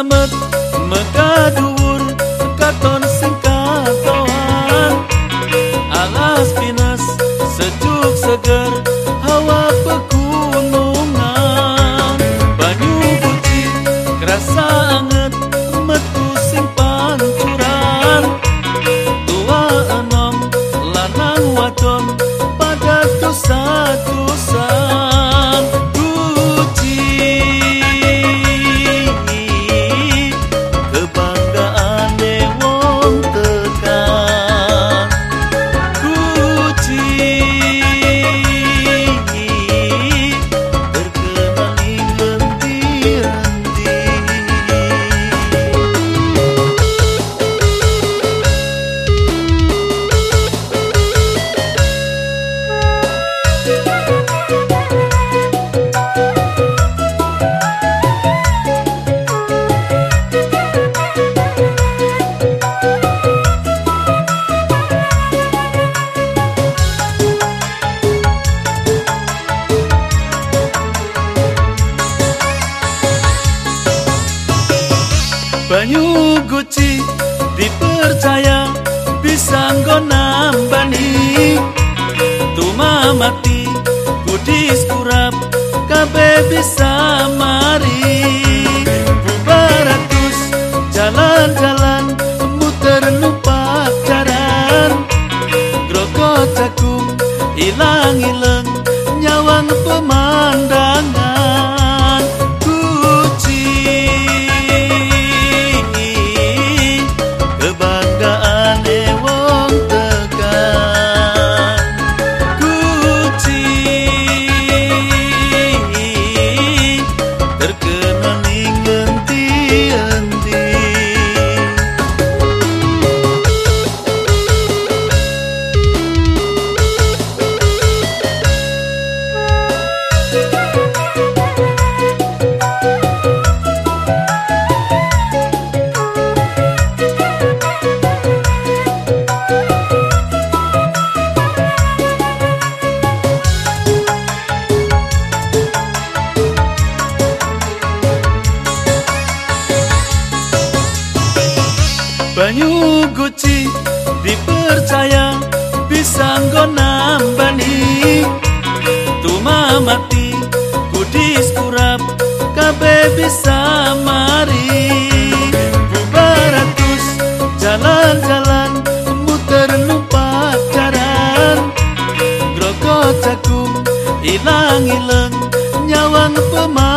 slamet mekaduwur katon sing alas pinas sejuk seger hawa pegunungan. Banyu buci kerasa Banyu guci dipercaya bisa nambani. Tuma mati kudis kurap kabe bisa mari. Bubaratus jalan-jalan muter numpak jaran Groko cakung ilang-ilang nyawang pemandangan Banyu guci dipercaya bisa nambani. Tuma mati kudis kurap kabe bisa mari. Bubaratus jalan-jalan muter numpak jaran Groko cakung ilang-ilang nyawang pem